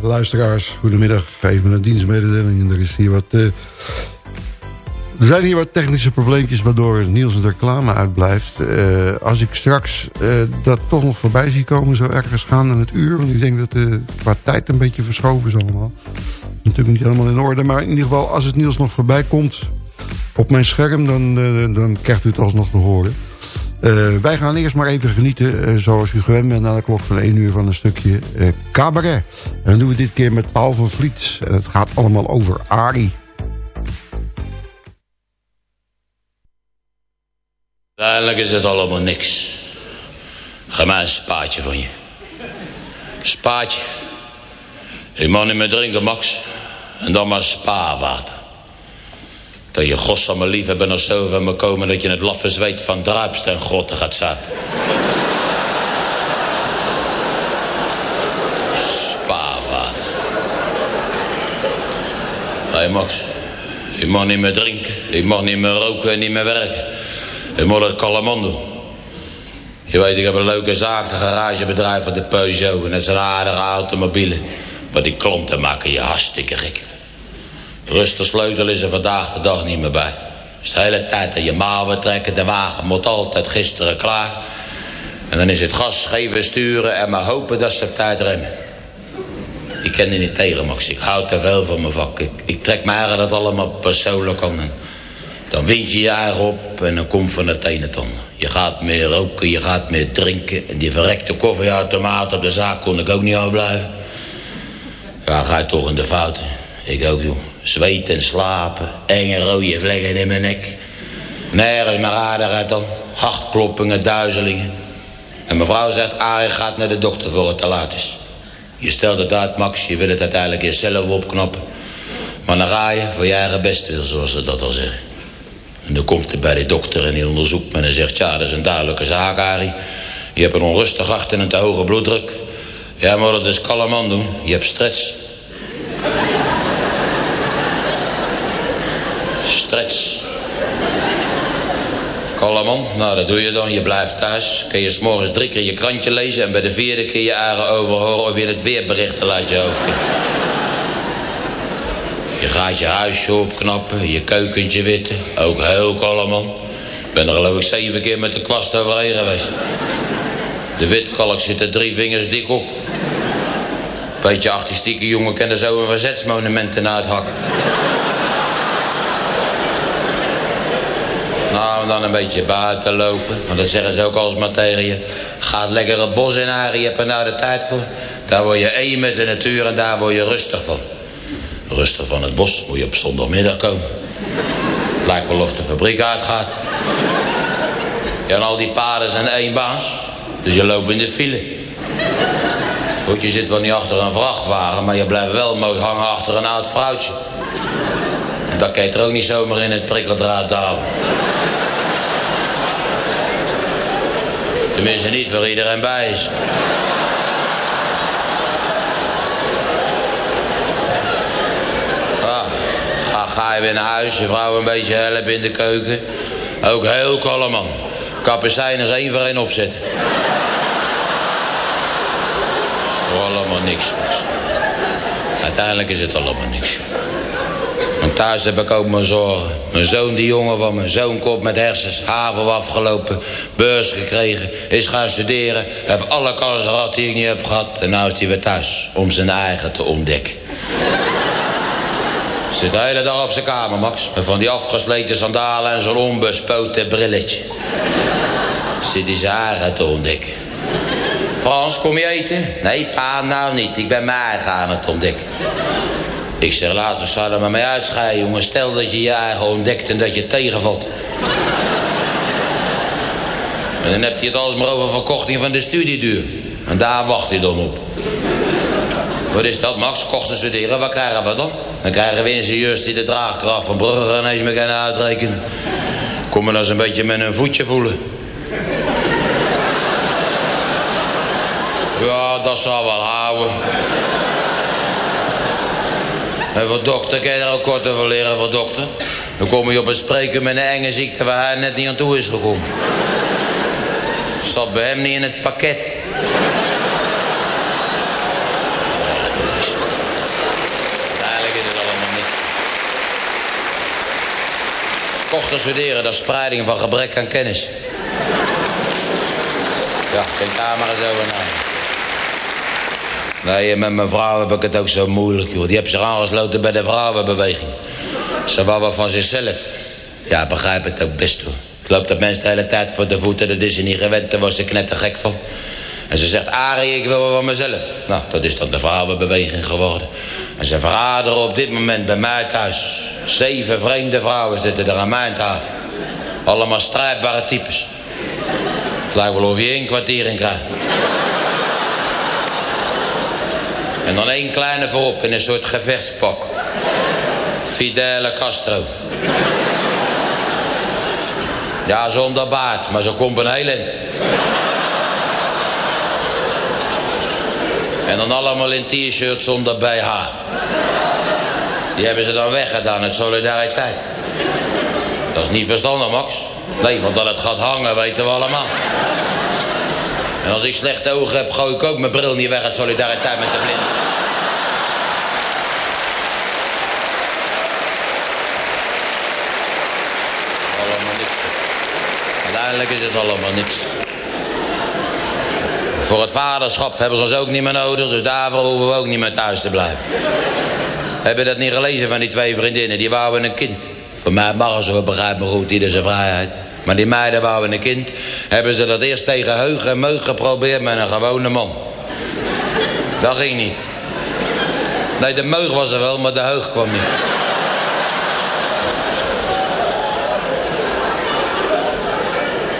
Luisteraars, goedemiddag. Even een dienstmededeling. Er, is hier wat, uh, er zijn hier wat technische probleempjes... waardoor Niels de reclame uitblijft. Uh, als ik straks uh, dat toch nog voorbij zie komen... zo ergens gaan aan het uur... want ik denk dat de qua tijd een beetje verschoven is allemaal. Natuurlijk niet helemaal in orde... maar in ieder geval als het Niels nog voorbij komt... op mijn scherm, dan, dan krijgt u het alsnog te horen... Uh, wij gaan eerst maar even genieten, uh, zoals u gewend bent... na de klok van 1 uur van een stukje uh, cabaret. En dan doen we dit keer met Paul van Vliet. En het gaat allemaal over Ari. Uiteindelijk is het allemaal niks. Ga maar een spaatje van je. Spaatje. Ik mag niet meer drinken, Max. En dan maar spaarwater. Dat je godsamme liefhebber nog zo van me komen... dat je het laffe zweet van druipst en grotten gaat zaten. Spaarwater. Hé hey Max, je mag niet meer drinken. Je mag niet meer roken en niet meer werken. Je moet het kalman doen. Je weet, ik heb een leuke zaak, een garagebedrijf van de Peugeot. En dat zijn aardige automobielen. Maar die klanten maken je hartstikke gek. Rustig sleutel is er vandaag de dag niet meer bij. Dus de hele tijd aan je mouwen trekken. De wagen moet altijd gisteren klaar. En dan is het gas geven, sturen en maar hopen dat ze op tijd remmen. Ik ken die niet tegen, Max. Ik hou te veel van mijn vak. Ik, trek me eigen dat allemaal persoonlijk aan. Dan wind je je eigen op en dan komt van het ene ton. Je gaat meer roken, je gaat meer drinken. En die verrekte koffieautomaat op de zaak kon ik ook niet aan blijven. Ja, ga je toch in de fouten. Ik ook, joh. Zweet en slapen. Enge rode vlekken in mijn nek. Nergens meer aardigheid dan. Hartkloppingen, duizelingen. En mevrouw zegt, Arie gaat naar de dokter voor het te laat is. Je stelt het uit, Max. Je wil het uiteindelijk jezelf opknappen. Maar dan ga je voor je eigen best zoals ze dat al zeggen. En dan komt hij bij de dokter en die onderzoekt me en zegt... ja, dat is een duidelijke zaak, Arie. Je hebt een onrustig hart en een te hoge bloeddruk. Ja, maar dat is kalm aan doen. Je hebt stress. Kalman, nou dat doe je dan. Je blijft thuis. Kun je s'morgens drie keer je krantje lezen... en bij de vierde keer je eigen overhoren... of je het weerberichten laat je hoofd Je gaat je huisje opknappen, je keukentje witten. Ook heel kalm, man. Ik ben er geloof ik zeven keer met de kwast overheen geweest. De witkalk zit er drie vingers dik op. Beetje artistieke jongen kennen zo een verzetsmonumenten uithakken. Nou, dan een beetje buiten lopen. Want dat zeggen ze ook alsmaar tegen je. Lekker het bos in, Arie. Je hebt er nou de tijd voor. Daar word je één met de natuur en daar word je rustig van. Rustig van het bos moet je op zondagmiddag komen. Het lijkt wel of de fabriek uitgaat. Ja, en al die paden zijn één baas. Dus je loopt in de file. Goed, je zit wel niet achter een vrachtwagen... maar je blijft wel mooi hangen achter een oud vrouwtje. En dat je er ook niet zomaar in het prikkeldraad houden. Tenminste niet waar iedereen bij is. Ah, ga, ga je weer naar huis, je vrouw een beetje helpen in de keuken. Ook heel kalm man. Kapucijners één voor één opzetten. is toch allemaal niks. Uiteindelijk is het allemaal niks. Thuis heb ik ook mijn zorgen. Mijn zoon, die jongen van mijn zoon, komt met hersens, haven afgelopen, beurs gekregen, is gaan studeren. Heb alle kansen gehad die ik niet heb gehad. En nu is hij weer thuis om zijn eigen te ontdekken. Zit de hele dag op zijn kamer, Max. Met van die afgesleten sandalen en zo'n onbespoten brilletje. Zit hij zijn eigen te ontdekken. Frans, kom je eten? Nee, pa, nou niet. Ik ben mijn eigen aan het ontdekken. Ik zeg, later zou er maar mee uitscheiden, jongen. Stel dat je je eigen ontdekt en dat je tegenvalt. En dan heb je het alles maar over verkorting van de studieduur. En daar wacht hij dan op. Wat is dat, Max? Kosten studeren, wat krijgen we dan? Dan krijgen we ingenieurs die de draagkracht van Brugge ineens meer kunnen uitrekenen. Kom me dan eens een beetje met een voetje voelen. Ja, dat zal wel houden. En voor dokter, kan je daar ook kort over leren voor dokter? Dan kom je op een spreker met een enge ziekte waar hij net niet aan toe is gekomen. Zat bij hem niet in het pakket. Kochten studeren, dat is spreiding van gebrek aan kennis. Ja, geen camera's over na. Nou. Nee, met mijn vrouw heb ik het ook zo moeilijk, joh. Die heeft zich aangesloten bij de vrouwenbeweging. Ze wou wel van zichzelf. Ja, begrijp het ook best, hoor. Ik loop dat mensen de hele tijd voor de voeten, dat is ze niet gewend, daar was ze knettergek van. En ze zegt, Arie, ik wil wel van mezelf. Nou, dat is dan de vrouwenbeweging geworden. En ze verraderen op dit moment bij mij thuis. Zeven vreemde vrouwen zitten er aan mijn tafel. Allemaal strijdbare types. Het lijkt wel of je één kwartier in krijgt. En dan één kleine voorop in een soort gevechtspak. Fidele Castro. Ja, zonder baard, maar zo komt een heel En dan allemaal in t-shirts zonder BH. Die hebben ze dan weggedaan uit solidariteit. Dat is niet verstandig, Max. Nee, want dat het gaat hangen weten we allemaal. En als ik slechte ogen heb, gooi ik ook mijn bril niet weg uit solidariteit met de blinden. Allemaal niks. Uiteindelijk is het allemaal niks. Voor het vaderschap hebben ze ons ook niet meer nodig, dus daarvoor hoeven we ook niet meer thuis te blijven. Heb je dat niet gelezen van die twee vriendinnen? Die wouden een kind. Voor mij mag ze, begrijp me goed, ieder zijn vrijheid. Maar die meiden wouden een kind. Hebben ze dat eerst tegen heug en meug geprobeerd met een gewone man. Dat ging niet. Nee, de meug was er wel, maar de heug kwam niet.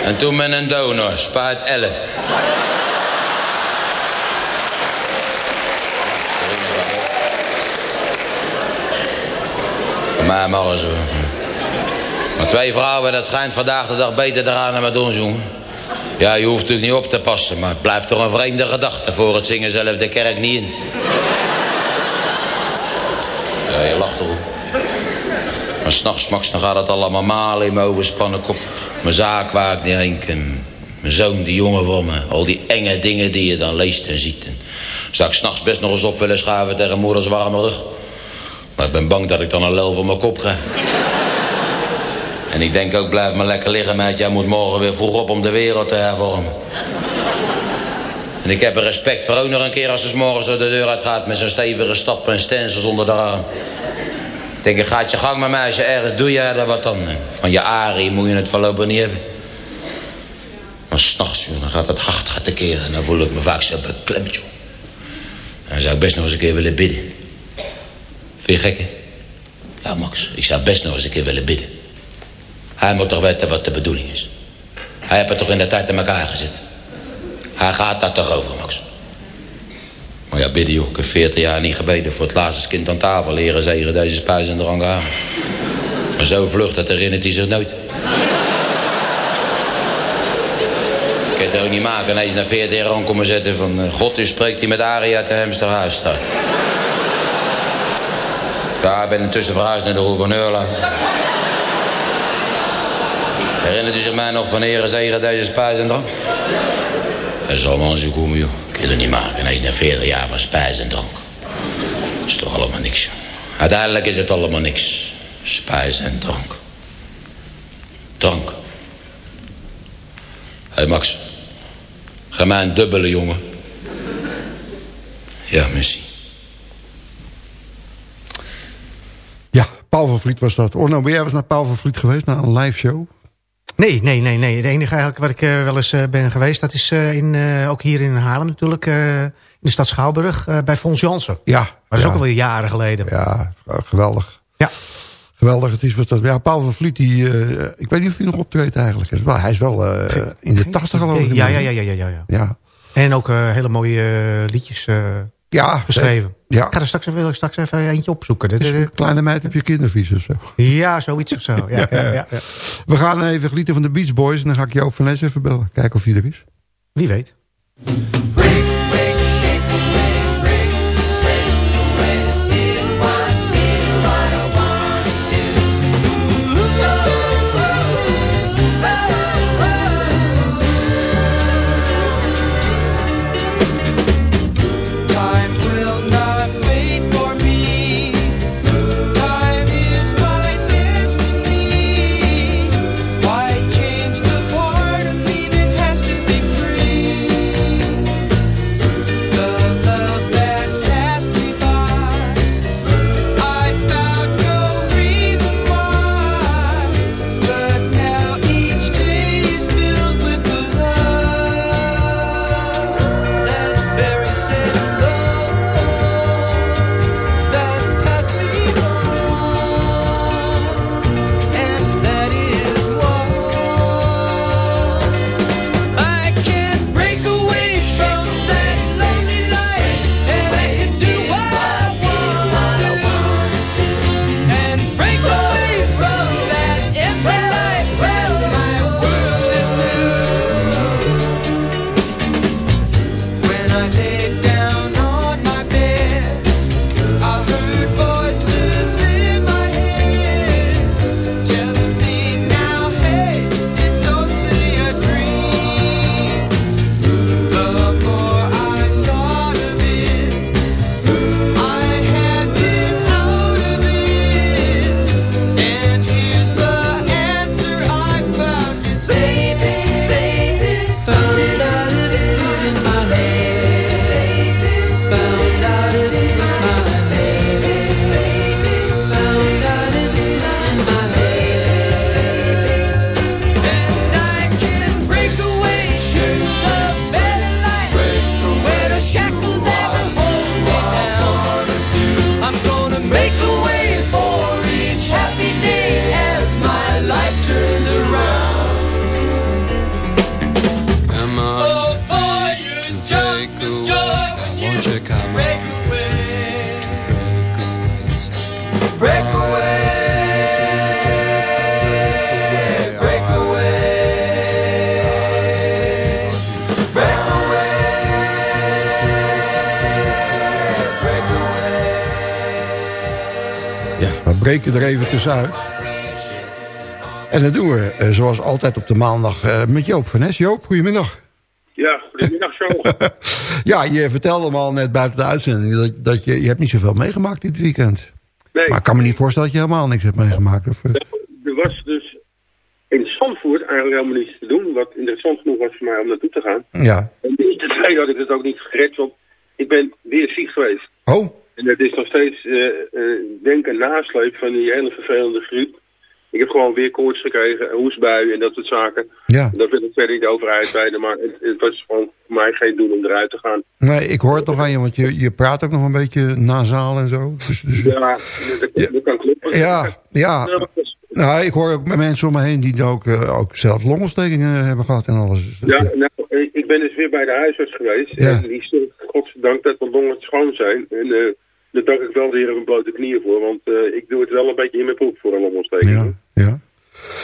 En toen met een donor, spuit 11. Maar mogen ze. Twee vrouwen, dat schijnt vandaag de dag beter te gaan dan met ons, jongen. Ja, je hoeft natuurlijk niet op te passen, maar het blijft toch een vreemde gedachte. Voor het zingen zelf de kerk niet in. Ja, je lacht erop. Maar s'nachts, Max, dan gaat het allemaal malen in mijn overspannen kop. Mijn zaak waar ik niet heen kan. Mijn zoon, die jongen van me. Al die enge dingen die je dan leest en ziet. En zou ik s'nachts best nog eens op willen schaven tegen moeders warme rug. Maar ik ben bang dat ik dan een lel van mijn kop krijg. En ik denk ook, blijf maar lekker liggen, meid. Jij moet morgen weer vroeg op om de wereld te hervormen. En ik heb er respect voor ook nog een keer als ze morgen zo de deur uit gaat... met zo'n stevige stap en stensels onder de arm. Ik denk, gaat je gang maar meisje, ergens doe jij daar wat dan. Van je arie moet je het voorlopig niet hebben. Maar s'nachts, dan gaat het hart gaat te keren... en dan voel ik me vaak zo beklemd, joh. En dan zou ik best nog eens een keer willen bidden. Vind je gek, hè? Ja, Max, ik zou best nog eens een keer willen bidden. Hij moet toch weten wat de bedoeling is. Hij heeft het toch in de tijd in elkaar gezet. Hij gaat daar toch over, Max. Maar ja, bidden joh, ik heb 40 jaar niet gebeden... voor het laatste kind aan tafel leren zegen deze spijs en drank aan. Maar zo vlucht, dat herinnert hij zich nooit. Ik kan het ook niet maken. Hij is na 40 jaar aan komen zetten van... Eh, God, u spreekt hij met Aria uit de Hemsterhuisstraat. Ja, ik ben intussen verhuisd naar de Eurla. Herinnert u zich mij nog van Heren Zegen deze spijs en drank? Hij zal maar eens komen, joh. Wil het niet maken. Hij is na 40 jaar van spijs en drank. Dat is toch allemaal niks. Uiteindelijk is het allemaal niks. Spijs en drank. Drank. Hé, hey Max. Ga mij een dubbele, jongen. Ja, missie. Paul van Vliet was dat. nou, ben jij eens naar Paul van Vliet geweest, naar een live show? Nee, nee, nee, nee. Het enige eigenlijk wat ik uh, wel eens uh, ben geweest... dat is uh, in, ook hier in Haarlem natuurlijk... in de stad Schouwburg, bij Fons Jansen. Ja. Maar dat is ook alweer jaren geleden. Ja, geweldig. Ja. Geweldig, het is wat dat. Ja, Paul van Vliet, die, ik weet niet of hij nog optreedt eigenlijk. Hij is wel, hij is wel in de tachtig geloof ik. Ja, ja, ja, ja, ja, ja. ja. En ook hele mooie liedjes ja, beschreven. Ja. Ik ga er straks, wil ik straks even eentje opzoeken. Dit, is een kleine meid heb je kindervies of zo. Ja, zoiets of zo. Ja, ja, We gaan even genieten van de Beach Boys. En dan ga ik jou van Nes even bellen. Kijken of hij er is. Wie weet. Breken er even tussenuit. En dat doen we eh, zoals altijd op de maandag eh, met Joop van Nes. Joop, goedemiddag. Ja, goedemiddag zo. Ja, je vertelde me al net buiten de uitzending... dat, dat je, je hebt niet zoveel meegemaakt dit weekend. Nee, Maar ik kan me niet voorstellen dat je helemaal niks hebt meegemaakt. Of, eh, er was dus in Zandvoort eigenlijk helemaal niets te doen. Wat interessant genoeg was voor mij om naartoe te gaan. ja. En ten tweede had ik het ook niet gered, want ik ben weer ziek geweest. Oh, En het is nog steeds, eh eh, denk een nasleep van die hele vervelende griep. Ik heb gewoon weer koorts gekregen, hoestbuien en dat soort zaken. ja. Daar wil ik verder niet over uitweiden, maar het, het was gewoon voor mij geen doel om eruit te gaan. Nee, ik hoor het nog aan je, want je, je praat ook nog een beetje nasaal en zo. Dus, dus- Ja, dat, dat, dat kan kloppen. ja, Ja, ja. Nou, ik hoor ook mensen om me heen die ook, eh, ook zelf longontstekingen hebben gehad en alles. Ja, nou, ik ben dus weer bij de huisarts geweest. Ja. En die zegt, godzijdank dat mijn longen schoon zijn. En daar dank ik wel weer op mijn blote knieën voor. Want eh, ik doe het wel een beetje in mijn broek voor een longontsteking. Ja, ja.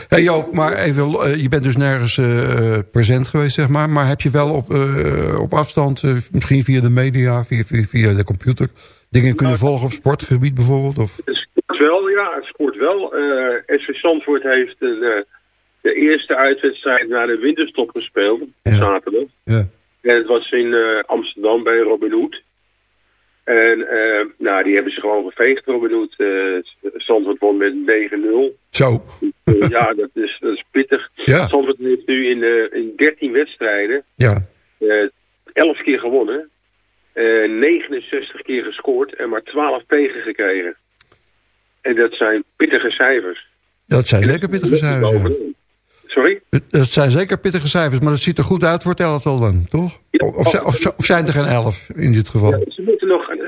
Hey Joop, maar even, eh, je bent dus nergens eh, present geweest, zeg maar. Maar heb je wel op, op afstand, misschien via de media, via, via, via de computer, dingen kunnen volgen op sportgebied bijvoorbeeld? Of? Het sport wel, ja, het sport wel. SV Zandvoort heeft een, eh, de eerste uitwedstrijd na de winterstop gespeeld, Ja. zaterdag. Ja. En het was in Amsterdam bij Robin Hood. En eh, nou, die hebben ze gewoon geveegd, Robin Hood. Eh Zandvoort won met 9-0. Zo, Eh, ja, dat is, dat is pittig. Ja. Zandvoort heeft nu in, eh, in 13 wedstrijden ja. eh 11 keer gewonnen. eh 69 keer gescoord en maar 12 tegengekregen. En dat zijn pittige cijfers. Dat zijn zeker pittige cijfers. ja. Sorry? Dat zijn zeker pittige cijfers, maar dat ziet er goed uit voor het elftal dan, toch? Ja. Of, of, of, of zijn er geen elf in dit geval? Ja,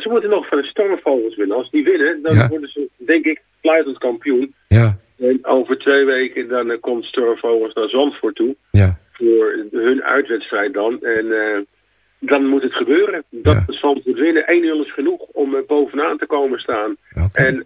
ze, moeten nog, van de stormvogels winnen. Als die winnen, dan Ja. worden ze, denk ik, fluitend kampioen. Ja, En over twee weken dan eh, komt Stormvogels naar Zandvoort toe. ja, Voor hun uitwedstrijd dan. En eh, dan moet het gebeuren. Dat Ja. Zandvoort winnen. 1-0 is genoeg om eh, bovenaan te komen staan. En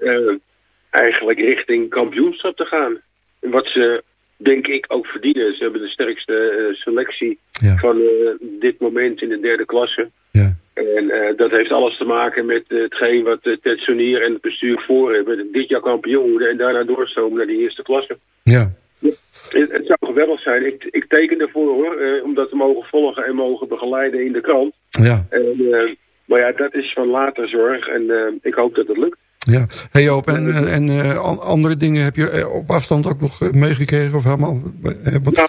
eigenlijk richting kampioenschap te gaan. En wat ze, denk ik, ook verdienen. Ze hebben de sterkste selectie Ja. van dit moment in de derde klasse. Ja, En eh, dat heeft alles te maken met eh, hetgeen wat uh, Ted Sonier en het bestuur voor hebben. Dit jaar kampioen worden en daarna doorstomen naar die eerste klasse. ja, Het, het zou geweldig zijn. Ik, ik teken ervoor hoor, eh, om dat te mogen volgen en mogen begeleiden in de krant. ja. En, maar ja, dat is van later zorg en ik hoop dat het lukt. Ja, hey Joop, en, en, en, an- andere dingen heb je op afstand ook nog meegekregen of helemaal? wat- Nou,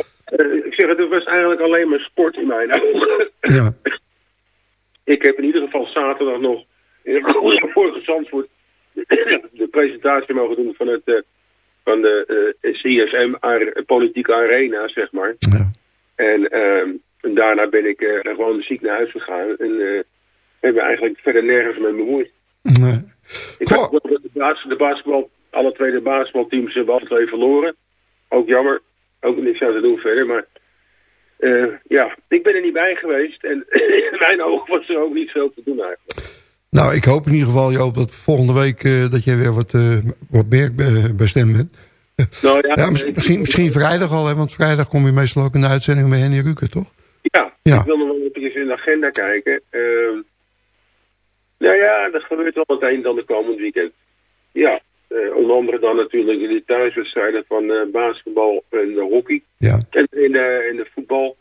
ik zeg het, het was eigenlijk alleen maar sport in mijn ogen. ja, Ik heb in ieder geval zaterdag nog in vorige Zandvoort de presentatie mogen doen van, het, eh, van de eh, CSM Politieke Arena, zeg maar. ja, En, ehm, en daarna ben ik eh, gewoon ziek naar huis gegaan en eh heb me eigenlijk verder nergens mee bemoeid. nee. Ik had de, baas, de basketbal, alle twee de basketbalteams hebben alle twee verloren. Ook jammer, ook niks aan te doen verder, maar eh, ja, ik ben er niet bij geweest en in mijn ogen was er ook niet veel te doen eigenlijk. Nou, ik hoop in ieder geval, Joop, dat volgende week eh, dat jij weer wat, eh, wat meer be- bestemd bent. Nou ja, misschien, misschien vrijdag al, hè, want vrijdag kom je meestal ook in de uitzending met Henny Ruker, toch? Ja, Ja. ik wil nog wel even in de agenda kijken. Ehm, nou ja, er gebeurt wel het een dan de komend weekend. Ja, eh, onder andere dan natuurlijk de thuiswedstrijden van eh, basketbal en eh, hockey. Ja, En in, eh, in de voetbal.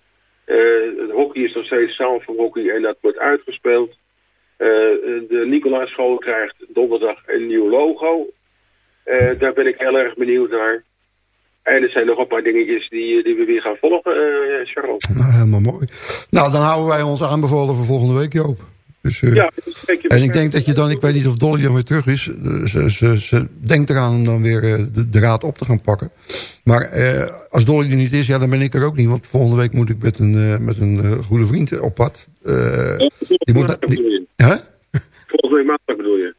het hockey is nog steeds zaalvoethockey en dat wordt uitgespeeld. De Nicolaas-school krijgt donderdag een nieuw logo. Daar ben ik heel erg benieuwd naar. En er zijn nog een paar dingetjes die, die we weer gaan volgen, Charles. nou, helemaal mooi. Nou, dan houden wij ons aanbevolen voor volgende week, Joop. Dus, eh, Ja, kijk En ik denk dat je dan, ik weet niet of Dolly dan weer terug is. eh, Ze, ze, ze denkt eraan om dan weer eh, de, de raad op te gaan pakken. Maar eh, als Dolly er niet is, ja, dan ben ik er ook niet. Want volgende week moet ik met een, met een goede vriend op pad. Eh, die moet, maandag die- bedoel je? hè? Volgende week maandag bedoel je?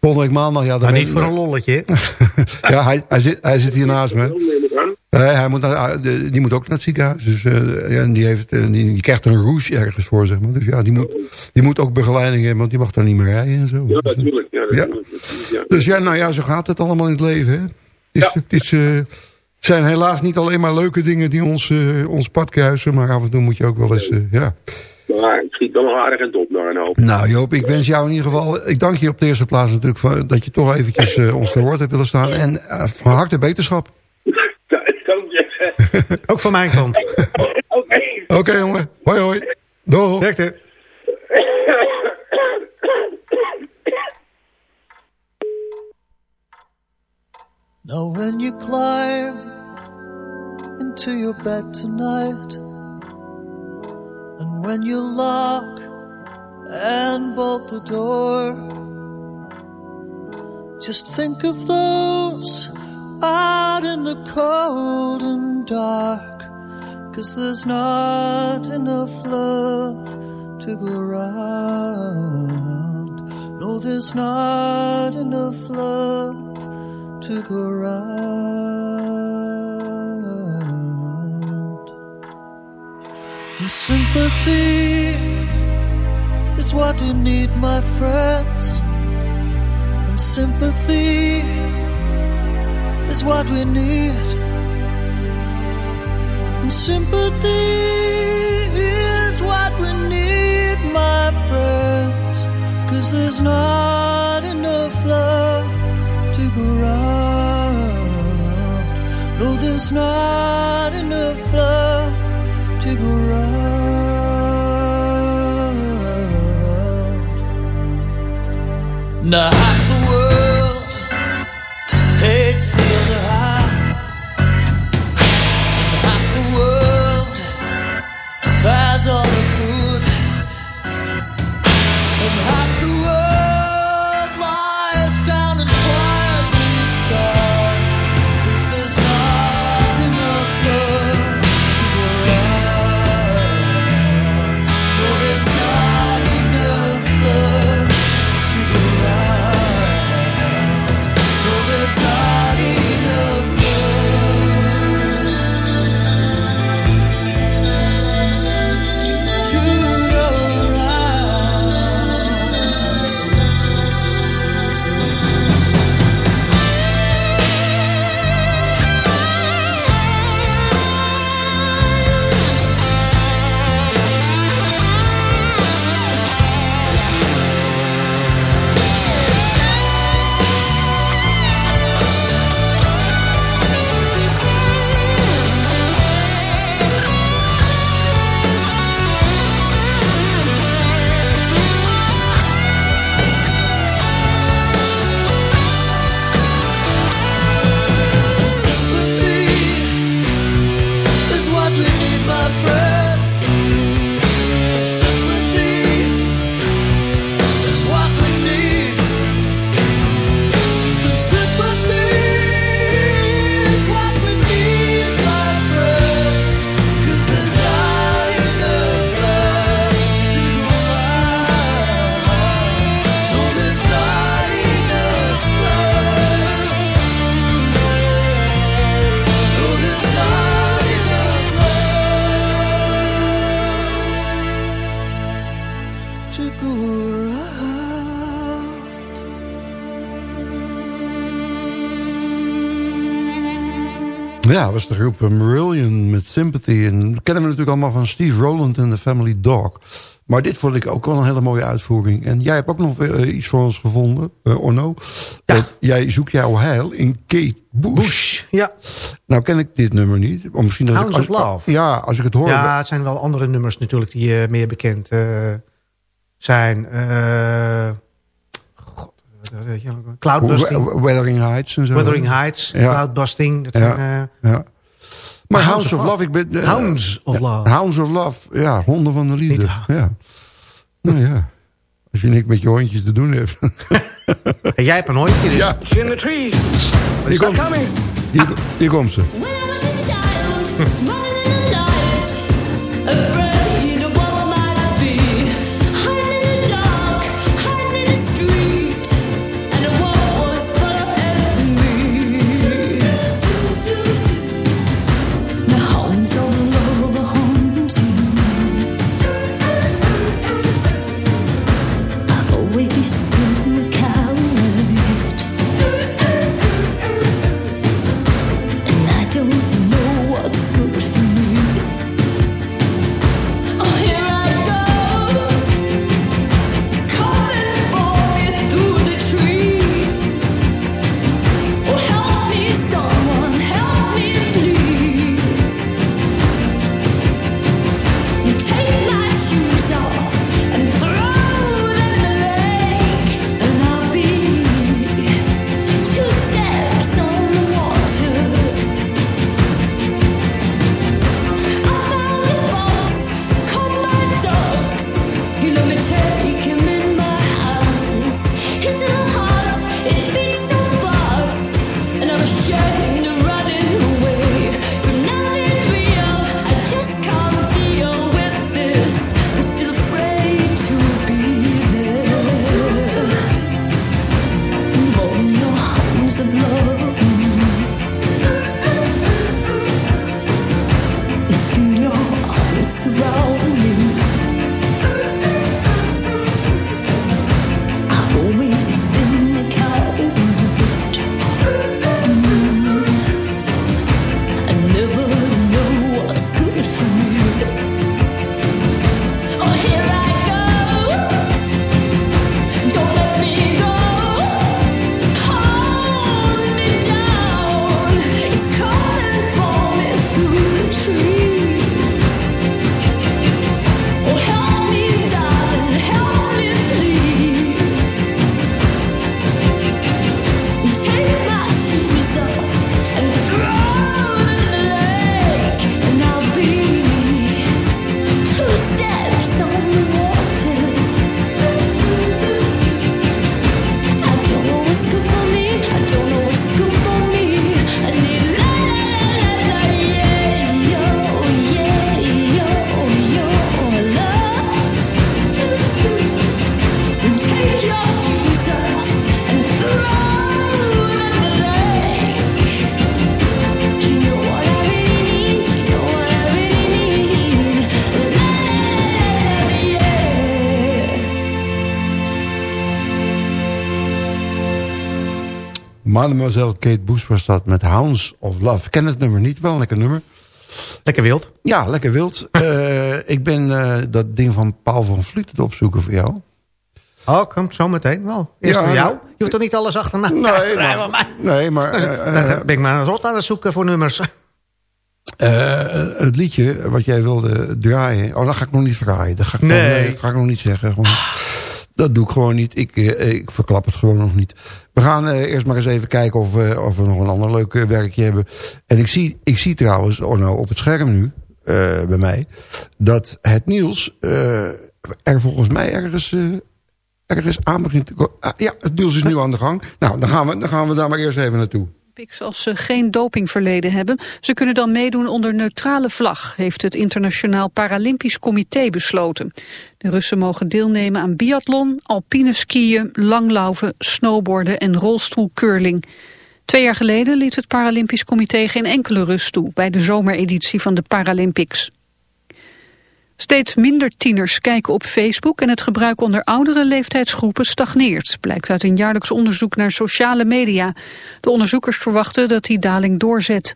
Volgende week maandag, ja. Dan Maar niet voor een lolletje. Ja, hij, hij, zit, hij zit hier naast me. Eh, hij moet naar, de- die moet ook naar het ziekenhuis. Dus, eh, en die, heeft, eh, die, die krijgt een rouge ergens voor, zeg maar. Dus ja, die moet, die moet ook begeleiding hebben, want die mag dan niet meer rijden en zo. Ja, Dus, eh, natuurlijk. Ja, Ja. natuurlijk. Ja. Dus ja, nou ja, zo gaat het allemaal in het leven. Hè? Het, is, het, eh, zijn helaas niet alleen maar leuke dingen die ons, eh, ons pad kruisen. Maar af en toe moet je ook wel eens... eh, ja. Maar het schiet wel aardig en top naar een hoop. Nou Joop, ik wens jou in ieder geval... Ik dank je op de eerste plaats natuurlijk... Voor, dat je toch eventjes eh, ons te woord hebt willen staan. En eh, van harte beterschap. Ja, dank je. Ook van mijn kant. Oké. Oké jongen, hoi hoi. Doei. Sterkte. Now when you climb into your bed tonight, and when you lock and bolt the door, just think of those out in the cold and dark, cause there's not enough love to go around. No, there's not enough love to go round. And sympathy is what we need, my friends. And sympathy is what we need. And sympathy is what we need, my friends. Cause there's not enough love to go round. No, there's not enough love to go round. Now was de groep eh, Marillion met Sympathy. En dat kennen we natuurlijk allemaal van Steve Rowland en The Family Dog. Maar dit vond ik ook wel een hele mooie uitvoering. En jij hebt ook nog eh, iets voor ons gevonden, eh, Orno. Ja. Dat jij zoekt jouw heil in Kate Bush. Bush. Ja. Nou ken ik dit nummer niet. Of misschien dat Hounds ik, als, of Love. Ja, als ik het hoor. ja, het zijn wel andere nummers natuurlijk die meer bekend eh, zijn. Weet je? Cloudbusting. We- Wuthering Heights en zo. Wuthering Heights. Ja. Cloudbusting. Dat Ja. zijn eh, Ja. Maar Hounds Hounds of of Love, ik ben... eh, Hounds of Love. Hounds of Love, ja, honden van de liefde. Niet- Ja. Nou ja, als je niks met je hondjes te doen hebt. En jij hebt een hondje, dus ja, In the trees. hier komt, coming. hier, hier komt ze. When I was a child, running in the night, Mademoiselle Kate Boes was dat met Hounds of Love. Ik ken het nummer niet, wel een lekker nummer. Lekker wild. Ja, lekker wild. Eh, ik ben eh, dat ding van Paul van Vliet opzoeken voor jou. Oh, komt zo meteen wel. Eerst Ja, voor jou. nou- Je hoeft toch niet alles achter me Nee, te maar, nee, maar Dan ben ik maar een rot aan het zoeken voor nummers. het liedje wat jij wilde draaien... Oh, dat ga ik nog niet verdraaien. Dat ga ik, nog- Nee. dat ga ik nog niet zeggen. Gewoon. Dat doe ik gewoon niet. Ik, eh, ik verklap het gewoon nog niet. We gaan eh, eerst maar eens even kijken of, we of we nog een ander leuk eh, werkje hebben. En ik zie, ik zie trouwens, nou, op het scherm nu, eh, bij mij... dat het nieuws eh, er volgens mij ergens... eh, ergens aan begint te ko- Ah, ja, het nieuws is nu aan de gang. Nou, dan gaan we, dan gaan we daar maar eerst even naartoe. Als ze geen dopingverleden hebben. Ze kunnen dan meedoen onder neutrale vlag, heeft het Internationaal Paralympisch Comité besloten. De Russen mogen deelnemen aan biathlon, alpine skiën, langlaufen, snowboarden en rolstoelcurling. Twee jaar geleden liet het Paralympisch Comité geen enkele rust toe bij de zomereditie van de Paralympics. Steeds minder tieners kijken op Facebook en het gebruik onder oudere leeftijdsgroepen stagneert, blijkt uit een jaarlijks onderzoek naar sociale media. De onderzoekers verwachten dat die daling doorzet.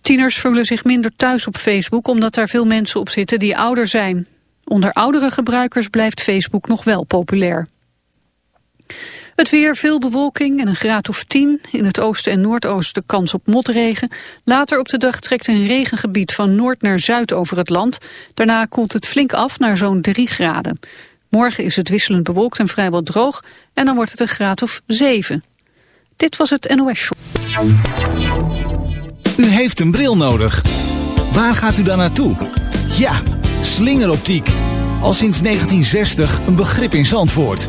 Tieners voelen zich minder thuis op Facebook omdat daar veel mensen op zitten die ouder zijn. Onder oudere gebruikers blijft Facebook nog wel populair. Het weer, veel bewolking en een graad of 10. In het oosten en noordoosten kans op motregen. Later op de dag trekt een regengebied van noord naar zuid over het land. Daarna koelt het flink af naar zo'n 3 graden. Morgen is het wisselend bewolkt en vrijwel droog. En dan wordt het een graad of 7. Dit was het NOS Show. U heeft een bril nodig. Waar gaat u dan naartoe? Ja, slingeroptiek. Al sinds 1960 een begrip in Zandvoort.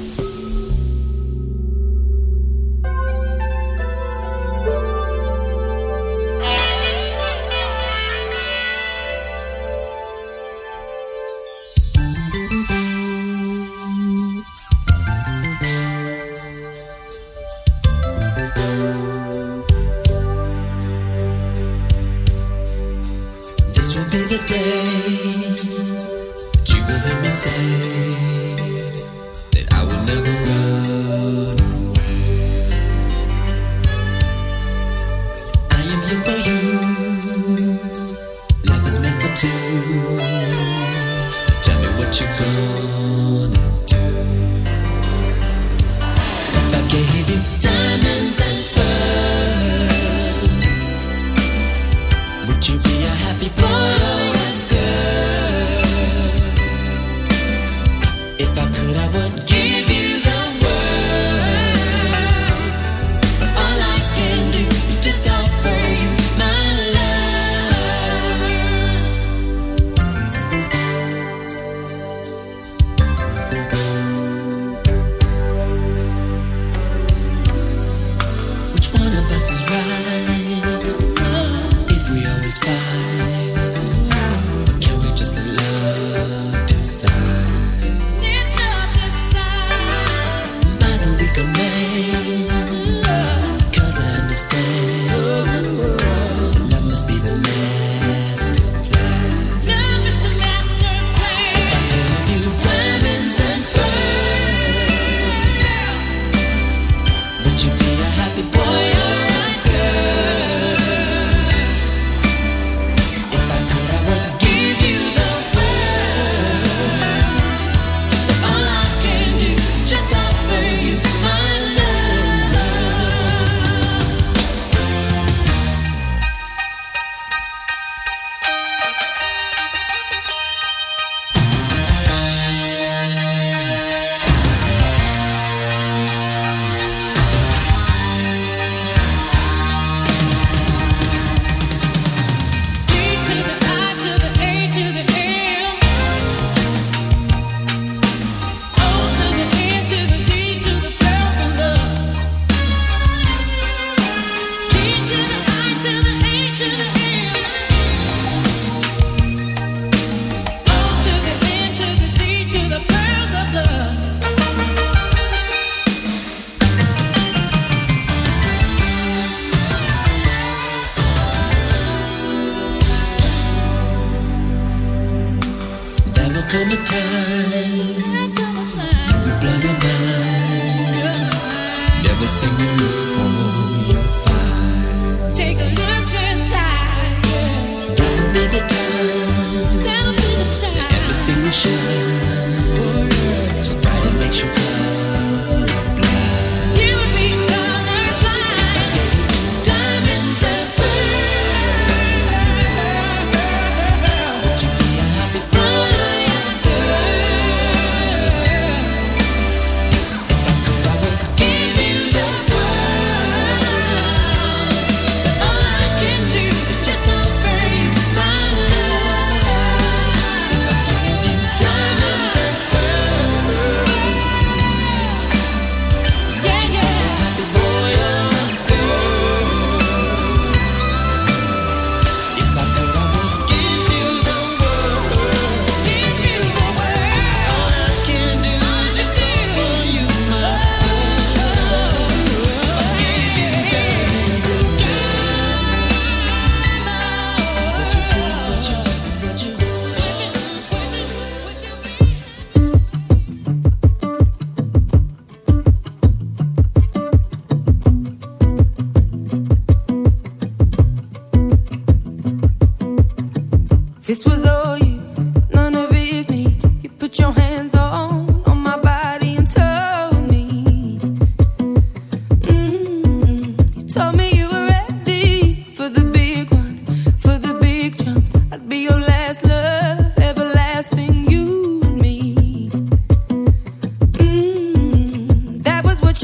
come a time.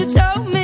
told me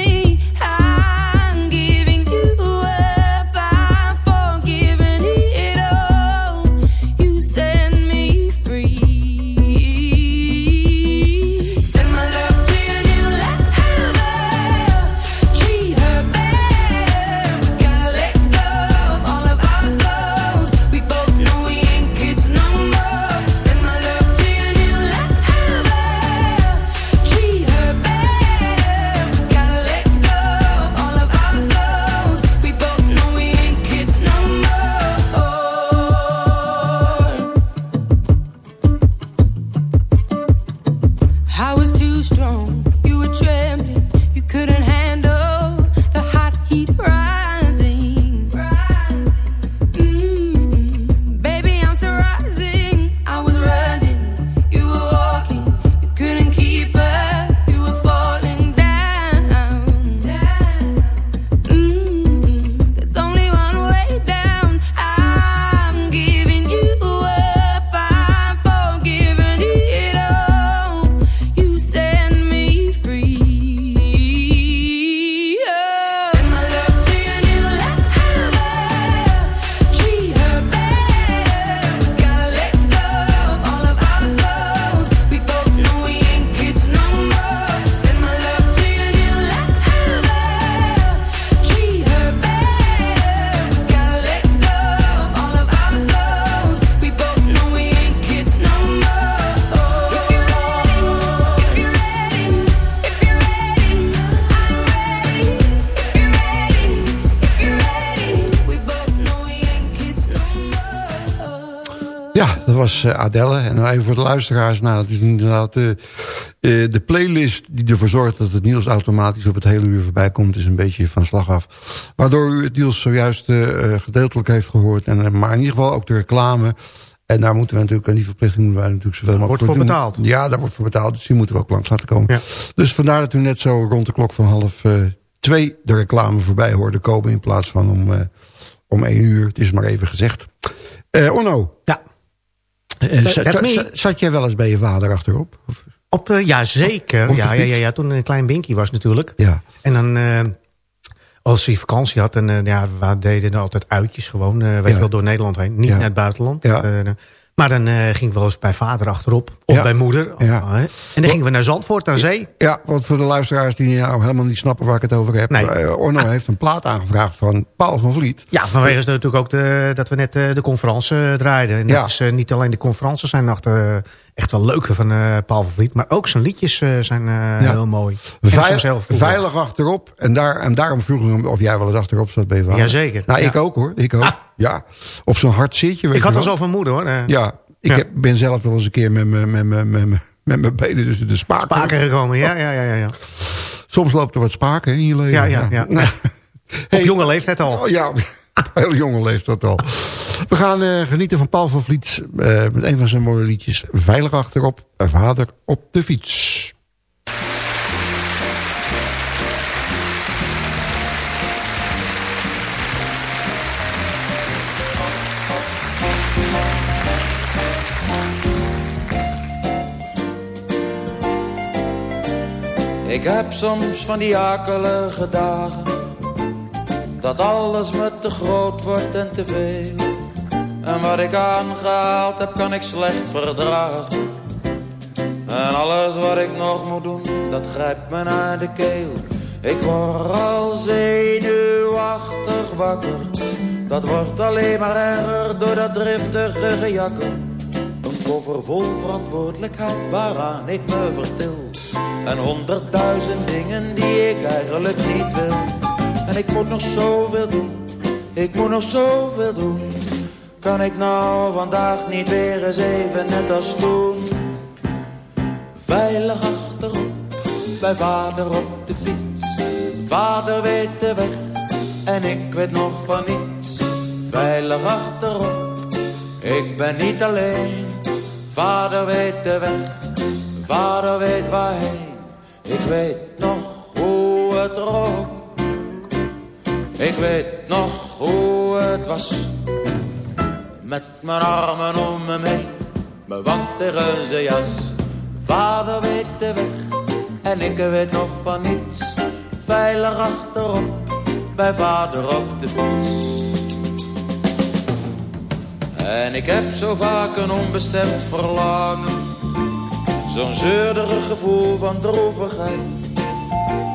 Ja, dat was eh, Adele. En nou even voor de luisteraars. Nou, dat is inderdaad eh, eh, de playlist die ervoor zorgt dat het nieuws automatisch op het hele uur voorbij komt. Is een beetje van slag af. Waardoor u het nieuws zojuist gedeeltelijk heeft gehoord. En, maar in ieder geval ook de reclame. En daar moeten we natuurlijk aan die verplichting moeten wij natuurlijk zoveel mogelijk Wordt voor doen. betaald. Ja, daar wordt voor betaald. Dus die moeten we ook langs laten komen. Dus vandaar dat u net zo rond de klok van half eh, twee de reclame voorbij hoorde komen. In plaats van om, eh, om één uur. Het is maar even gezegd. Eh Onno. Ja. Eh, zat- me. zat- Zat jij wel eens bij je vader achterop? Of- Op, eh, ja, zeker. Op Ja, ja, ja, ja, toen een klein binkie was natuurlijk. Ja. En dan, eh, als hij vakantie had, en eh, ja, we deden altijd uitjes gewoon, eh, weet Ja. je wel, door Nederland heen. Niet Ja. naar het buitenland. Ja. Maar dan eh, ging ik wel eens bij vader achterop. Of Ja. bij moeder. Ja. Oh. En dan gingen we naar Zandvoort aan zee. Ja, want voor de luisteraars die nou helemaal niet snappen waar ik het over heb. Nee. eh, Orno heeft een plaat aangevraagd van Paul van Vliet. Ja, vanwege natuurlijk ook de, dat we net eh, de conferentie draaiden. En Ja. dat is niet alleen de conferenties zijn nog echt wel leuke van Paul van Vliet. Maar ook zijn liedjes zijn heel mooi. Veil- veilig achterop. En, daar, en daarom vroeg ik hem of jij wel eens achterop zat bij vader. Jazeker. Nou, ik ook hoor. Ik ook. Ja, op zo'n hard zitje. Weet Ik had je wel wel. zo van moeder hoor. Ja, ik Ja. Heb, ben zelf wel eens een keer met mijn benen tussen de spaken. Spaken gekomen, ja, ja, ja, ja. ja. Soms loopt er wat spaken in je leven. Ja, ja, ja. Nou, Op jonge leeftijd al. Oh, ja, heel jonge leeftijd al. We gaan eh, genieten van Paul van Vliet eh, met een van zijn mooie liedjes. Veilig achterop, vader op de fiets. Ik heb soms van die akelige dagen Dat alles me te groot wordt en te veel. En wat ik aangehaald heb kan ik slecht verdragen. En alles wat ik nog moet doen Dat grijpt me naar de keel. Ik word al zenuwachtig wakker. Dat wordt alleen maar erger door dat driftige gejakker. Een koffer vol verantwoordelijkheid waaraan ik me vertil. En honderdduizend dingen die ik eigenlijk niet wil. En ik moet nog zoveel doen, ik moet nog zoveel doen. Kan ik nou vandaag niet weer eens even net als toen? Veilig achterop, bij vader op de fiets. Vader weet de weg en ik weet nog van niets. Veilig achterop, ik ben niet alleen. Vader weet de weg, vader weet waarheen. Ik weet nog hoe het rook. Ik weet nog hoe het was. Met mijn armen om hem heen, mijn wand tegen zijn jas. Vader weet de weg en ik weet nog van niets. Veilig achterop, bij vader op de fiets. En ik heb zo vaak een onbestemd verlangen. Zo'n zeurderig gevoel van droevigheid.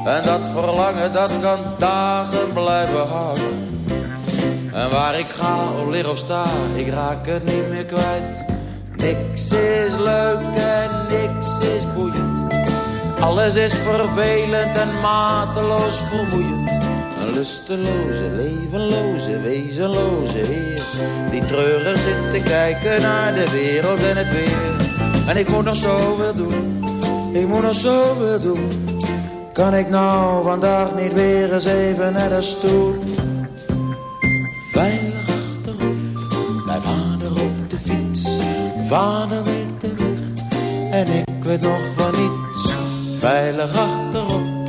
En dat verlangen dat kan dagen blijven hangen. En waar ik ga of lig of sta, ik raak het niet meer kwijt. Niks is leuk en niks is boeiend. Alles is vervelend en mateloos vermoeiend. Een lusteloze, levenloze, wezenloze heer. Die treurig zit te kijken naar de wereld en het weer. En ik moet nog zoveel doen, ik moet nog zoveel doen. Kan ik nou vandaag niet weer eens even naar de stoel? Veilig achterop, bij vader op de fiets. Vader weet de weg en ik weet nog van niets. Veilig achterop,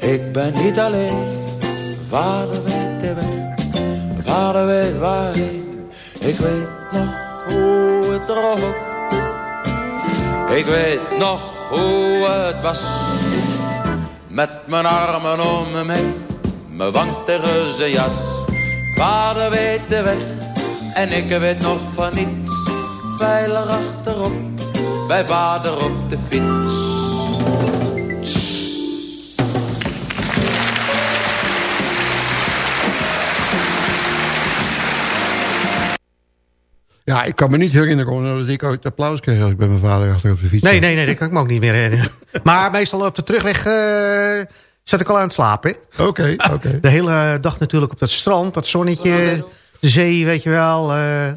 ik ben niet alleen. Vader weet de weg, vader weet waarheen. Ik weet nog hoe het rook. Ik weet nog hoe het was. Met mijn armen om me heen, mijn wang tegen zijn jas. Vader weet de weg en ik weet nog van niets. Veilig achterop, bij vader op de fiets. Ja, ik kan me niet herinneren dat ik ooit applaus kreeg als ik bij mijn vader achter op de fiets Nee, zat. nee, nee, dat kan ik me ook niet meer herinneren. Maar meestal op de terugweg eh, zat ik al aan het slapen. Oké, oké. De hele dag natuurlijk op dat strand, dat zonnetje, de zee, weet je wel. eh,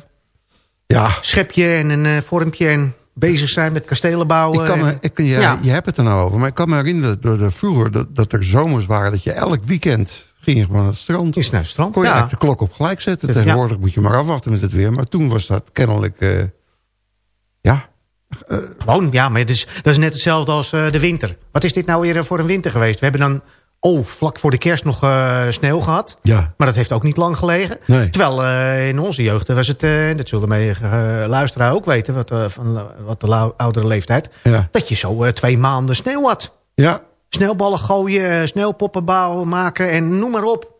Ja. Schepje en een eh, vormpje en bezig zijn met kastelen bouwen. Ik kan me, ik, ja, Ja. Je hebt het er nou over, maar ik kan me herinneren dat, dat vroeger dat, dat er zomers waren... dat je elk weekend ging je gewoon naar het strand. Is naar het strand, Kon je ja. eigenlijk de klok op gelijk zetten. Tegenwoordig moet je maar afwachten met het weer. Maar toen was dat kennelijk... eh, ja, Gewoon, ja, maar het is, dat is net hetzelfde als eh, de winter. Wat is dit nou weer eh, voor een winter geweest? We hebben dan, oh, vlak voor de kerst nog eh, sneeuw gehad. Ja. Maar dat heeft ook niet lang gelegen. Nee. Terwijl eh, in onze jeugd was het, eh, dat zullen de luisteraar ook weten... wat, eh, van, eh, wat de oudere leeftijd... Ja. dat je zo eh, twee maanden sneeuw had. ja, Sneeuwballen gooien, eh, sneeuwpoppen bouwen, maken en noem maar op.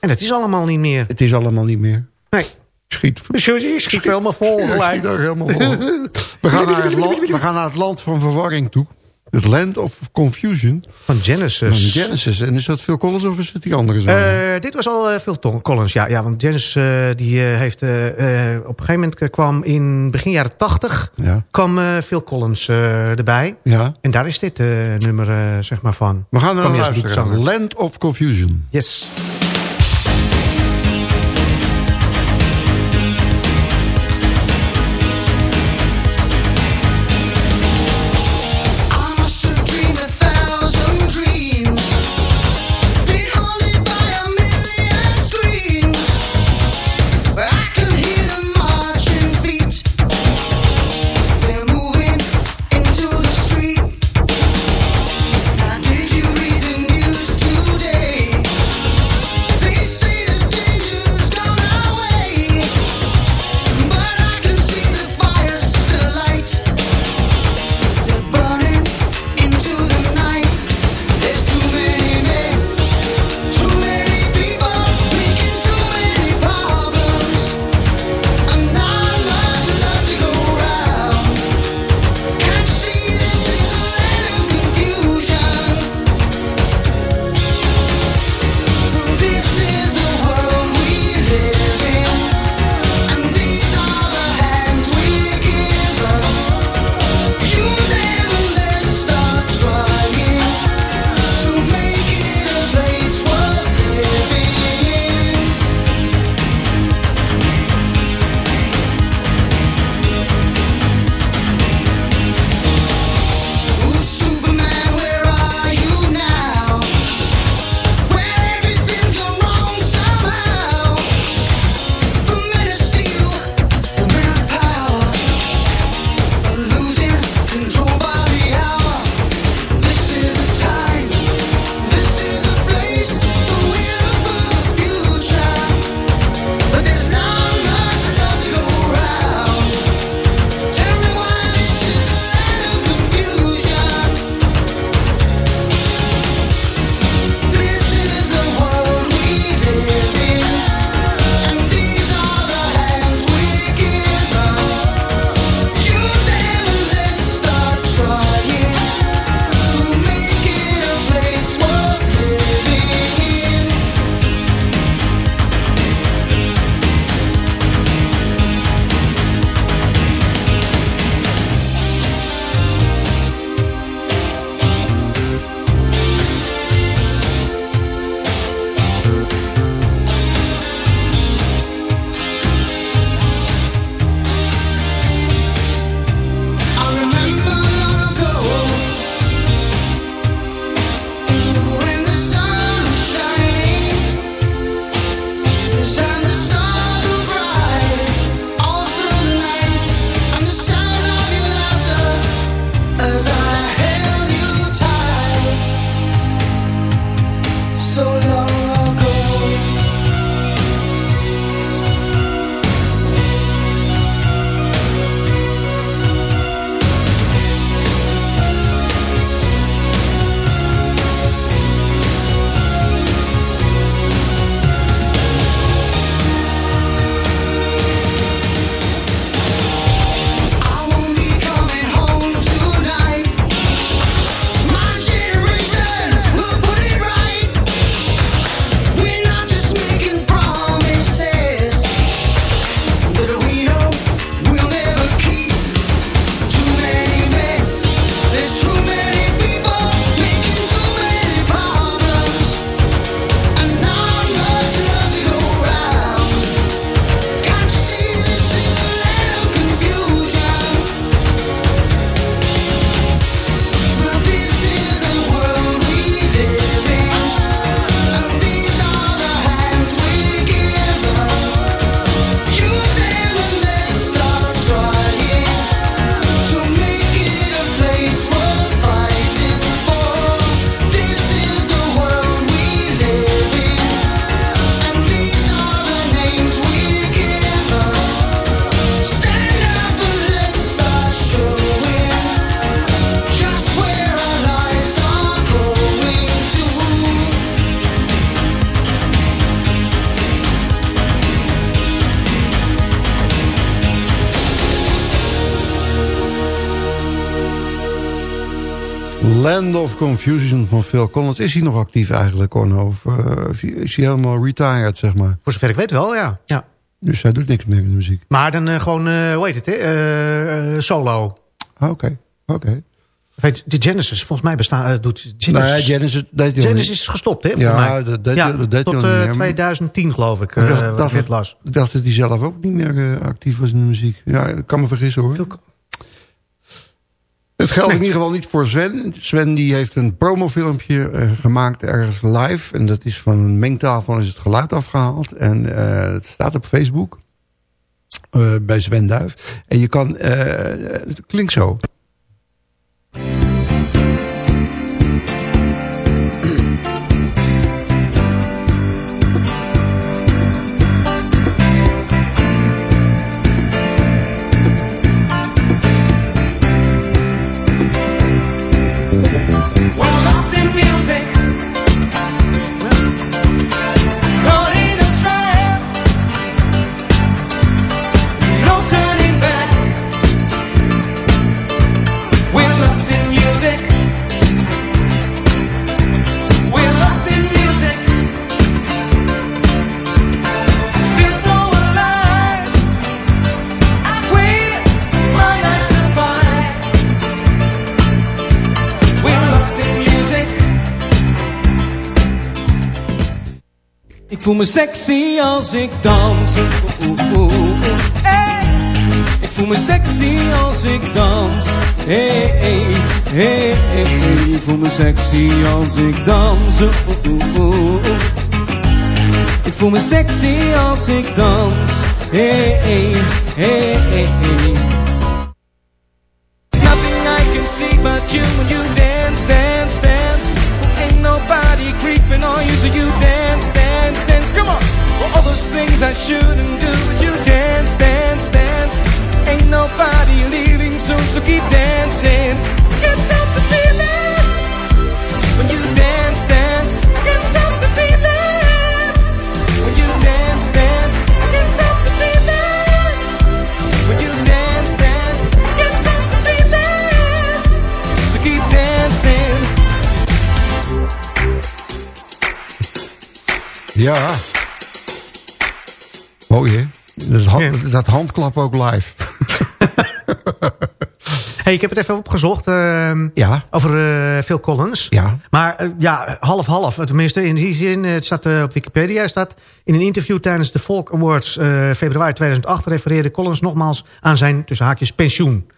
En dat is allemaal niet meer. het is allemaal niet meer. Nee. Schiet. Dus je schiet helemaal vol gelijk. schiet helemaal vol. we, gaan naar het land, we gaan naar het land van verwarring toe. Het Land of Confusion. Van Genesis. Van Genesis. En is dat Phil Collins of is het die andere zanger? Eh, dit was al eh, Phil Collins, ja. ja want Janis eh, die, heeft, op een gegeven moment kwam in begin jaren tachtig... ja. kwam Phil Collins erbij. ja. En daar is dit nummer zeg maar van. We gaan naar hij als luisteren. Land of Confusion. Yes. Confusion van Phil Collins. Is hij nog actief eigenlijk, Orno? Of eh, is hij helemaal retired, zeg maar? Voor zover ik weet wel, ja. ja. Dus hij doet niks meer in de muziek. Maar dan eh, gewoon, eh, hoe heet het, hè? Solo. Ah, Oké, oké. Weet, de Genesis, volgens mij bestaat, doet Genesis. Nee, Genesis deed Genesis niet. is gestopt, hè? Ja, volgens mij. dat deed ja, dat deed tot al niet eh, meer. 2010 geloof ik, Ik dacht- wat dacht- ik net las. Ik dacht dat hij zelf ook niet meer actief was in de muziek. Ja, ik kan me vergissen hoor. Het geldt in ieder geval niet voor Sven. Sven die heeft een promofilmpje eh, gemaakt ergens live. En dat is van een mengtafel is het geluid afgehaald. En eh, het staat op Facebook. eh, bij Sven Duif. En je kan... het klinkt zo. Voel me sexy als ik dans. Oeh, oeh. Hey. Ik voel me sexy als ik dans. Hey, hey, hey. Ik voel me sexy als ik dans. Ik voel me sexy als ik dans. Hey, hey, hey, hey, hey. Nothing I can see but you when you dance, dance, dance. Ain't nobody creeping on you, so you dance, dance, dance. Come on. Well, all those things I shouldn't do, but you dance, dance, dance. Ain't nobody leaving soon, so keep dancing. Can't stop Ja. Mooi hè? Dat, hand, dat handklap ook live. Hey, ik heb het even opgezocht ehm, Ja. over eh, Phil Collins. Ja. Maar eh, ja, half-half. Tenminste, in die zin, eh, het staat eh, op Wikipedia. staat in een interview tijdens de Folk Awards eh, februari 2008... refereerde Collins nogmaals aan zijn, tussen haakjes, pensioen.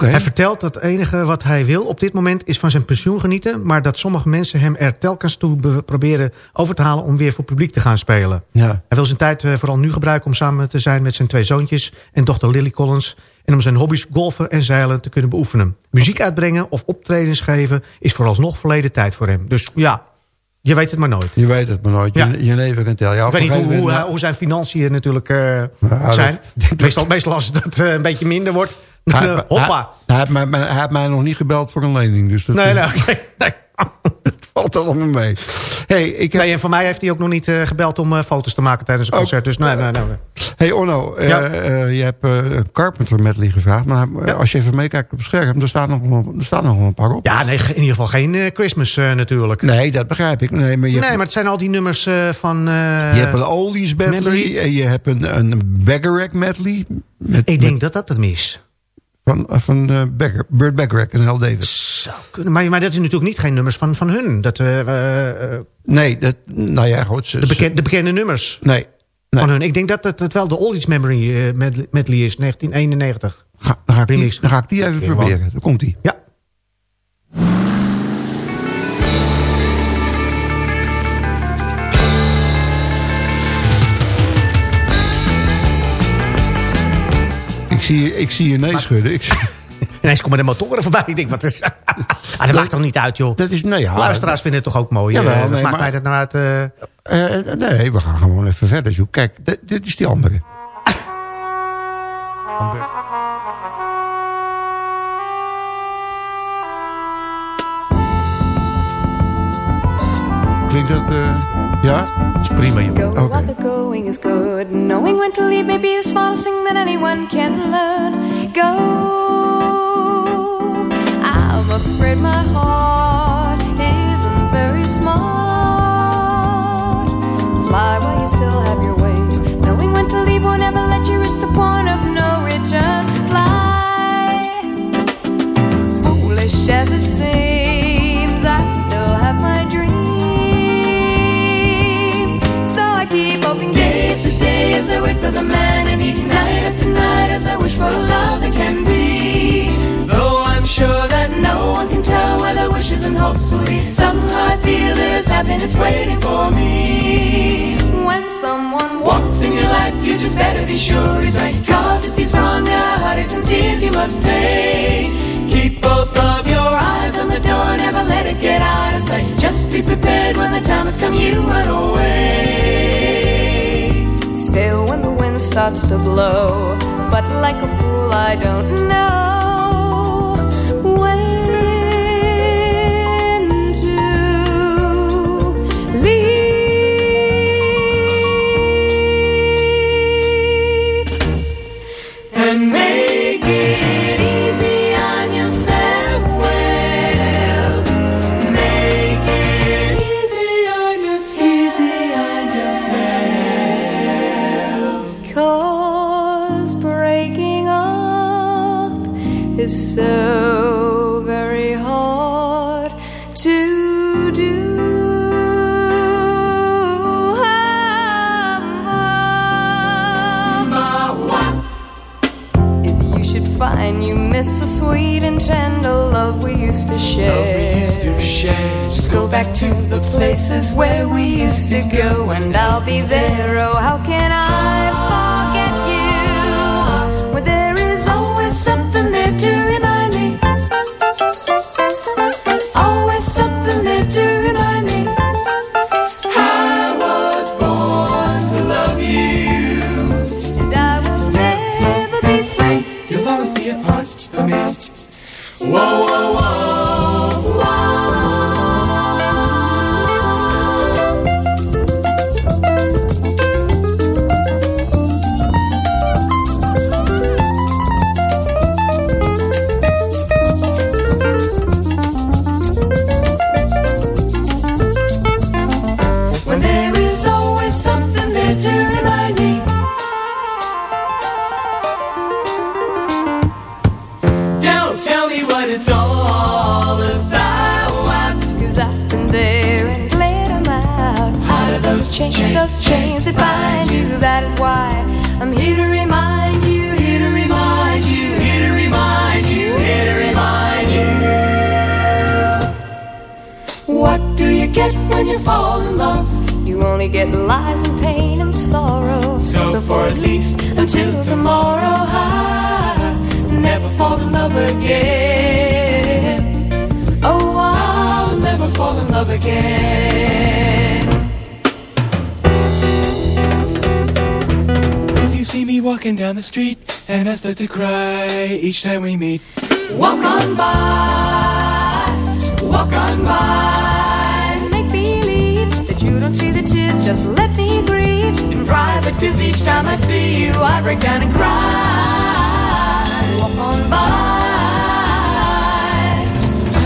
Hij vertelt dat het enige wat hij wil op dit moment is van zijn pensioen genieten... maar dat sommige mensen hem er telkens toe be- proberen over te halen... om weer voor publiek te gaan spelen. Ja. Hij wil zijn tijd eh, vooral nu gebruiken om samen te zijn met zijn twee zoontjes... en dochter Lily Collins... en om zijn hobby's golfen en zeilen te kunnen beoefenen. Muziek uitbrengen of optredens geven is vooralsnog verleden tijd voor hem. Dus ja, je weet het maar nooit. Je weet het maar nooit. Ja. Je, je neven kan tellen. Ja, Ik weet niet hoe, hoe, zijn financiën natuurlijk eh, dat- zijn. Meestal, meestal als het eh, een beetje minder wordt... Hij, eh, hij- hoppa. Hij, heeft mij, hij heeft mij nog niet gebeld voor een lening. Dus dat, Nee, nee, oké. nee. het valt allemaal mee. Hey, ik heb, Nee, en voor mij heeft hij ook nog niet eh, gebeld om eh, foto's te maken tijdens een Oh. concert. Dus nee, nee, nee. hey Onno, Ja. je hebt een Carpenter medley gevraagd. Maar als je even meekijkt op het scherm, er staan nog, er staan nog een paar op. Ja, nee, in ieder geval geen Christmas natuurlijk. Nee, dat begrijp ik. Nee, maar je, Nee, hebt, maar het zijn al die nummers van... je hebt een oldies medley, medley. en je hebt een, een Baggerek medley. Met, ik denk dat dat het mis. Van, eh, van Burt Bacharach en Hal David. Zou kunnen. Maar, maar dat is natuurlijk niet geen nummers van, van hun. Dat, eh, Nee, dat, nou ja, goed. Ze, de, beken- de bekende nummers nee, nee. van hun. Ik denk dat het, het wel de Oldies Memory eh, medley, is, 1991. Ga, dan, ga ik die, dan ga ik die even proberen. Dan komt die. Ja. Zie, ik zie je nee schudden. Ik, zie- Ineens komen de motoren voorbij. Ik denk, wat is... ah, dat maakt toch niet uit, joh. dat is, nou ja. Luisteraars vinden het toch ook mooi? Jawel, eh, nee, maakt maar- mij dat nou uit... eh, eh, nee, we gaan gewoon even verder zoeken. Kijk, dit, is die andere. Klinkt dat, Ja? Is prima, Okay. the going is good. Knowing when to leave may be the smallest thing that anyone can learn. Go. I'm afraid my heart isn't very small. Fly while you still have your wings. Knowing when to leave won't ever let you reach the point of no return. sure that no one can tell whether wishes and hopefully some I feel there's happiness waiting for me. When someone walks in your life, you just better be sure he's right. Cause if he's wrong, there are heartaches and tears you must pay. Keep both of your eyes on the door, never let it get out of sight. Just be prepared when the time has come, you run away. Sail when the wind starts to blow, but like a fool, I don't know when you fall in love? You only get lies and pain and sorrow. So, for at least until tomorrow, I never fall in love again. Oh, I'll never fall in love again. If you see me walking down the street and I start to cry each time we meet, Walk on by, walk on by. Just let me grieve in private. Cause each time I see you, I break down and cry. Walk on by.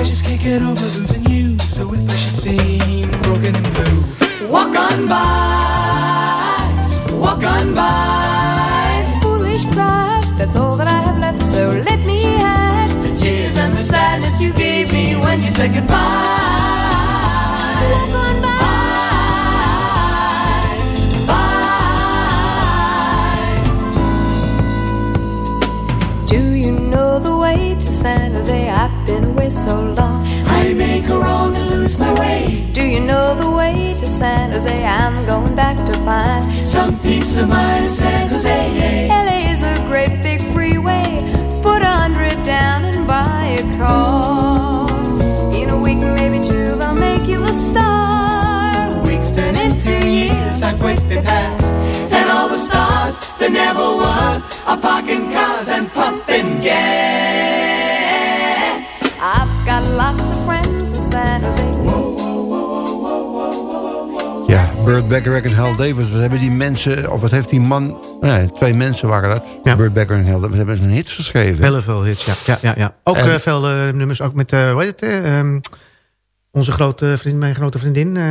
I just can't get over losing you. So if I should seem broken and blue, Walk on by, walk on by. Foolish pride, that's all that I have left. So let me have the tears and the sadness you gave me when you said goodbye. So long. I may go wrong and lose my way. Do you know the way to San Jose? I'm going back to find some peace of mind in San Jose. LA is a great big freeway. Put a hundred down and buy a car. In a week, maybe two, they'll make you a star. Weeks turn into years, how quick they pass. And all the stars that never won are parking cars and pumping gas. Ja, Burt Bacharach en Hal Davis. Wat hebben die mensen, of wat heeft die man... Nee, twee mensen waren dat. Burt Bacharach en Hal Davis. hebben een hits geschreven. Heel veel hits, ja. ja, ja, ja. Ook En- eh, veel eh, nummers, ook met, eh hoe heet het? eh, ehm, onze grote vriend, mijn grote vriendin. eh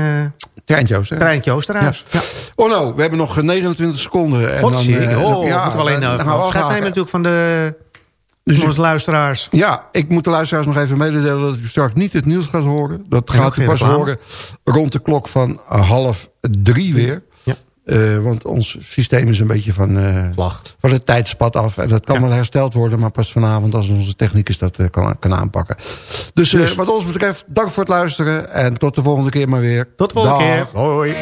Treintje Oosterhuis. Treintje Oosterhuis. Ja. Oh nou, we hebben nog 29 seconden. En eh, oh, ja, moeten we alleen dan uh, afscheid afhaken. nemen natuurlijk van de Dus luisteraars. Ja, ik moet de luisteraars nog even mededelen dat u straks niet het nieuws gaat horen. Dat En gaat u pas reclame. horen rond de klok van eh, half drie weer. Ja. Eh, want ons systeem is een beetje van, eh, van het tijdspad af. En dat kan wel hersteld worden, maar pas vanavond als onze technicus dat kan, kan aanpakken. Dus, Dus- wat ons betreft, dank voor het luisteren. En tot de volgende keer maar weer. Tot de volgende Dag. keer. Hoi.